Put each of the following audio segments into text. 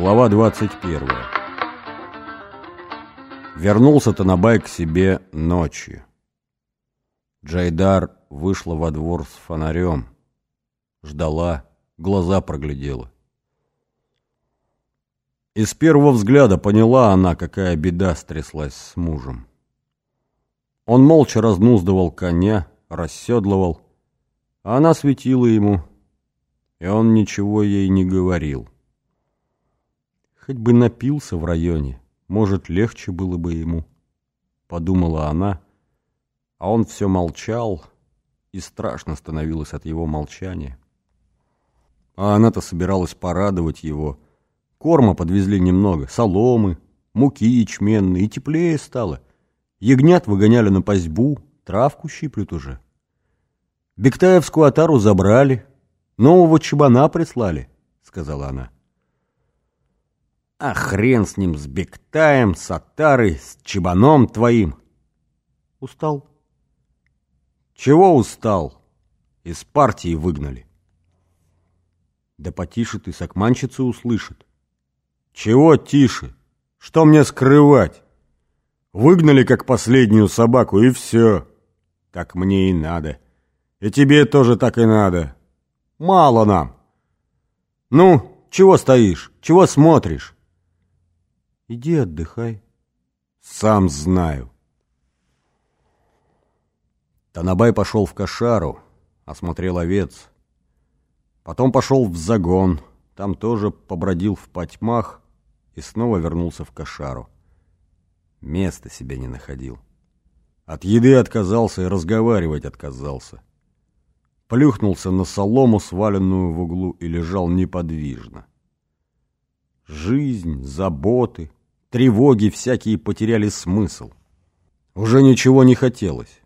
Глава 21 Вернулся Танабай к себе ночью. Джайдар вышла во двор с фонарем. Ждала, глаза проглядела. И с первого взгляда поняла она, какая беда стряслась с мужем. Он молча разнуздывал коня, расседлывал, а она светила ему, и он ничего ей не говорил. Хоть бы напился в районе, может, легче было бы ему, подумала она, а он все молчал, и страшно становилось от его молчания. А она-то собиралась порадовать его. Корма подвезли немного, соломы, муки ячменной, и теплее стало. Ягнят выгоняли на пастьбу, травку щиплют уже. Бектаевскую отару забрали, нового чебана прислали, сказала она. А хрен с ним, с Бектаем, с отарой, с чебаном твоим. Устал? Чего устал? Из партии выгнали. Да потише ты, сакманщица услышит. Чего тише? Что мне скрывать? Выгнали как последнюю собаку, и все. Как мне и надо. И тебе тоже так и надо. Мало нам. Ну, чего стоишь? Чего смотришь? Иди отдыхай. Сам знаю. Танабай пошел в кошару, осмотрел овец. Потом пошел в загон, там тоже побродил в потьмах и снова вернулся в кошару. Места себе не находил. От еды отказался и разговаривать отказался. Плюхнулся на солому, сваленную в углу, и лежал неподвижно. Жизнь, заботы, тревоги всякие потеряли смысл. Уже ничего не хотелось.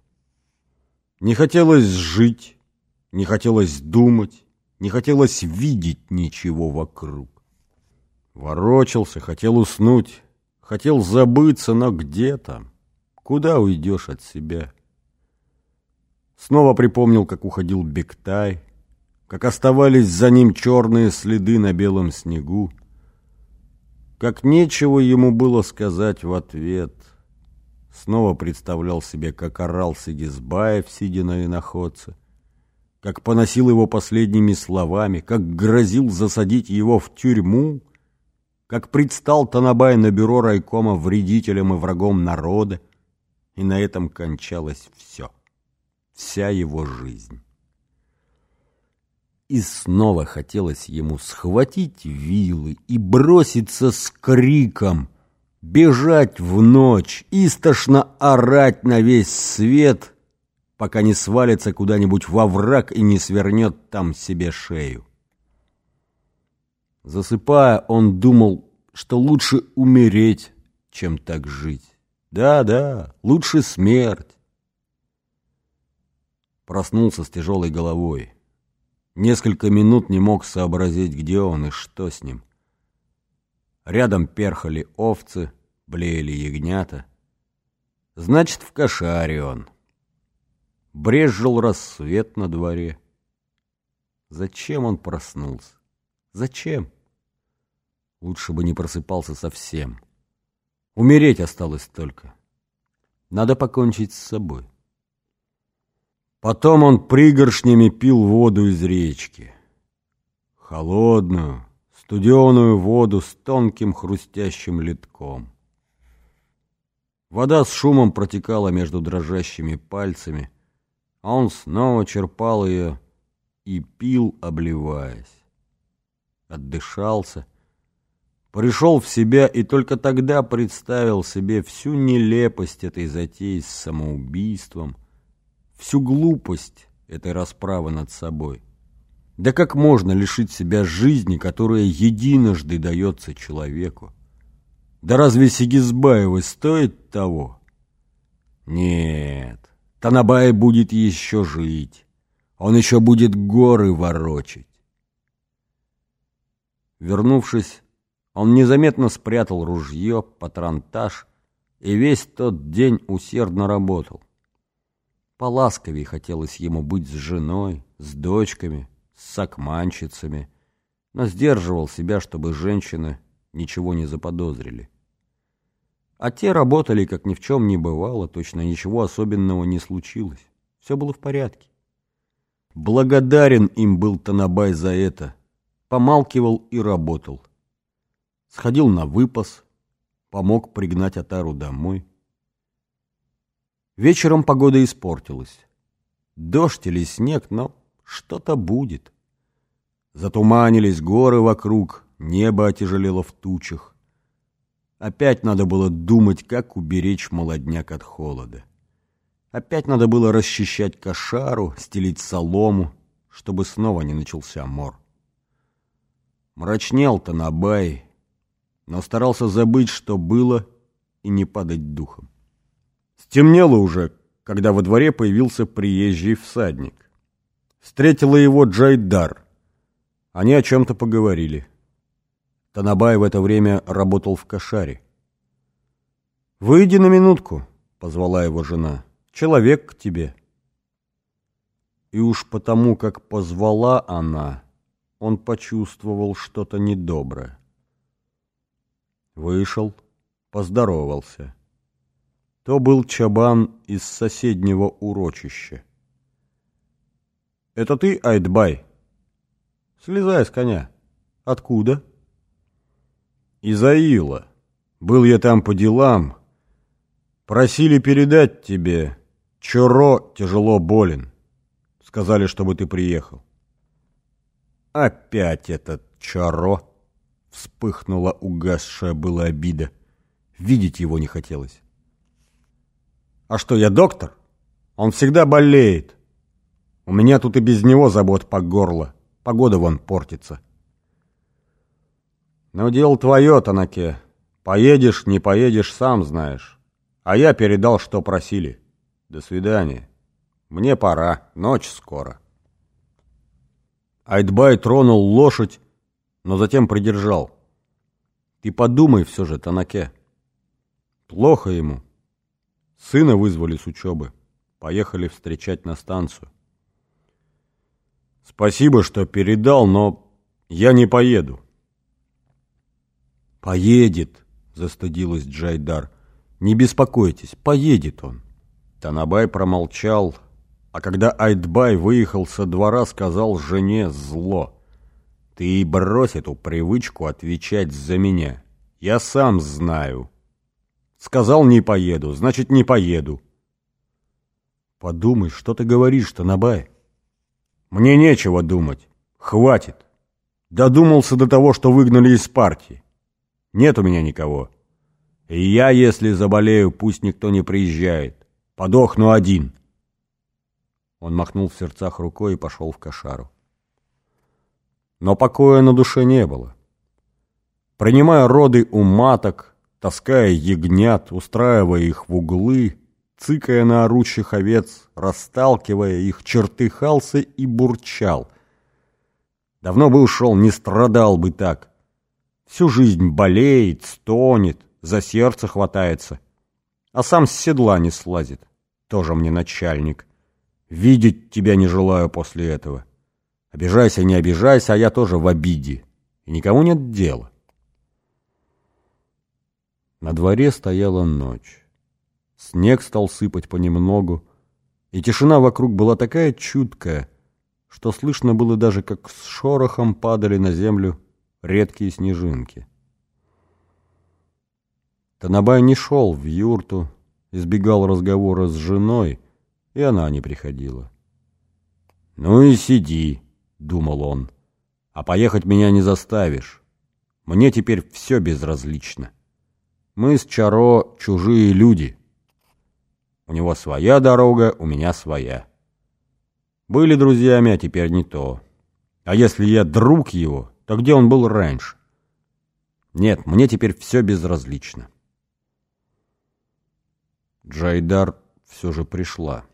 Не хотелось жить, не хотелось думать, не хотелось видеть ничего вокруг. Ворочался, хотел уснуть, хотел забыться, но где там? Куда уйдешь от себя? Снова припомнил, как уходил Бектай, как оставались за ним черные следы на белом снегу, как нечего ему было сказать в ответ. Снова представлял себе, как орал Сигизбаев, сидя на иноходце, как поносил его последними словами, как грозил засадить его в тюрьму, как предстал Танабай на бюро райкома вредителем и врагом народа, и на этом кончалось все, вся его жизнь. И снова хотелось ему схватить вилы и броситься с криком, бежать в ночь, истошно орать на весь свет, пока не свалится куда-нибудь во враг и не свернет там себе шею. Засыпая, он думал, что лучше умереть, чем так жить. Да-да, лучше смерть. Проснулся с тяжелой головой. Несколько минут не мог сообразить, где он и что с ним. Рядом перхали овцы, блеяли ягнята. Значит, в кошаре он. Брезжил рассвет на дворе. Зачем он проснулся? Зачем? Лучше бы не просыпался совсем. Умереть осталось только. Надо покончить с собой. Потом он пригоршнями пил воду из речки. Холодную, студеную воду с тонким хрустящим литком. Вода с шумом протекала между дрожащими пальцами, а он снова черпал ее и пил, обливаясь. Отдышался, пришел в себя и только тогда представил себе всю нелепость этой затеи с самоубийством, всю глупость этой расправы над собой. Да как можно лишить себя жизни, которая единожды дается человеку? Да разве Сигизбаевой стоит того? Нет, Танабай будет еще жить. Он еще будет горы ворочать. Вернувшись, он незаметно спрятал ружье, патронтаж и весь тот день усердно работал. Поласковее хотелось ему быть с женой, с дочками, с сакманщицами, но сдерживал себя, чтобы женщины ничего не заподозрили. А те работали, как ни в чем не бывало, точно ничего особенного не случилось. Все было в порядке. Благодарен им был Танабай за это. Помалкивал и работал. Сходил на выпас, помог пригнать Атару домой. Вечером погода испортилась. Дождь или снег, но что-то будет. Затуманились горы вокруг, небо отяжелело в тучах. Опять надо было думать, как уберечь молодняк от холода. Опять надо было расчищать кошару, стелить солому, чтобы снова не начался мор. Мрачнел Танабай, но старался забыть, что было, и не падать духом. Стемнело уже, когда во дворе появился приезжий всадник. Встретила его Джайдар. Они о чем-то поговорили. Танабай в это время работал в кошаре. «Выйди на минутку», — позвала его жена. «Человек к тебе». И уж потому, как позвала она, он почувствовал что-то недоброе. Вышел, поздоровался. То был чабан из соседнего урочища. «Это ты, Айтбай?» «Слезай с коня». «Откуда?» «Из Аила. Был я там по делам. Просили передать тебе. Чоро тяжело болен. Сказали, чтобы ты приехал». «Опять этот Чоро!» Вспыхнула угасшая была обида. Видеть его не хотелось. А что, я доктор? Он всегда болеет. У меня тут и без него забот по горло. Погода вон портится. Но дело твое, Танаке. Поедешь, не поедешь, сам знаешь. А я передал, что просили. До свидания. Мне пора, ночь скоро. Айтбай тронул лошадь, но затем придержал. Ты подумай все же, Танаке. Плохо ему. Сына вызвали с учебы. Поехали встречать на станцию. Спасибо, что передал, но я не поеду. Поедет, застыдилась Джайдар. Не беспокойтесь, поедет он. Танабай промолчал, а когда Айтбай выехал со двора, сказал жене зло. Ты брось эту привычку отвечать за меня. Я сам знаю. Сказал, не поеду, значит, не поеду. Подумай, что ты говоришь, Танабай? Мне нечего думать. Хватит. Додумался до того, что выгнали из партии. Нет у меня никого. И я, если заболею, пусть никто не приезжает. Подохну один. Он махнул в сердцах рукой и пошел в кошару. Но покоя на душе не было. Принимая роды у маток, таская ягнят, устраивая их в углы, цыкая на орущих овец, расталкивая их, чертыхался и бурчал. Давно бы ушел, не страдал бы так. Всю жизнь болеет, стонет, за сердце хватается. А сам с седла не слазит. Тоже мне начальник. Видеть тебя не желаю после этого. Обижайся, не обижайся, а я тоже в обиде. И никому нет дела. На дворе стояла ночь. Снег стал сыпать понемногу, и тишина вокруг была такая чуткая, что слышно было даже, как с шорохом падали на землю редкие снежинки. Танабай не шел в юрту, избегал разговора с женой, и она не приходила. «Ну и сиди», — думал он, — «а поехать меня не заставишь. Мне теперь все безразлично». Мы с Чаро чужие люди. У него своя дорога, у меня своя. Были друзьями, а теперь не то. А если я друг его, то где он был раньше? Нет, мне теперь все безразлично. Джайдар все же пришла.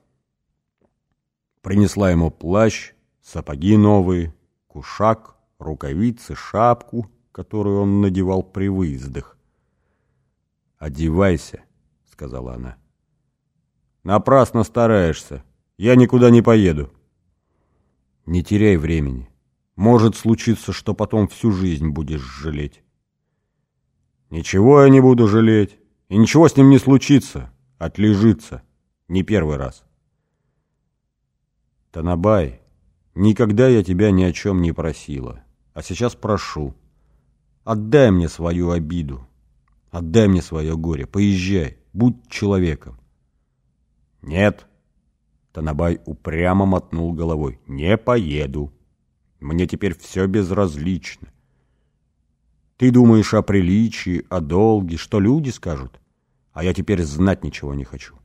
Принесла ему плащ, сапоги новые, кушак, рукавицы, шапку, которую он надевал при выездах. «Одевайся», — сказала она. «Напрасно стараешься. Я никуда не поеду». «Не теряй времени. Может случиться, что потом всю жизнь будешь жалеть». Ничего я не буду жалеть, и ничего с ним не случится, отлежится, не первый раз. Танабай, никогда я тебя ни о чем не просила, а сейчас прошу. Отдай мне свою обиду, отдай мне свое горе, поезжай, будь человеком. Нет, Танабай упрямо мотнул головой. Не поеду. Мне теперь все безразлично. Ты думаешь о приличии, о долге, что люди скажут? А я теперь знать ничего не хочу.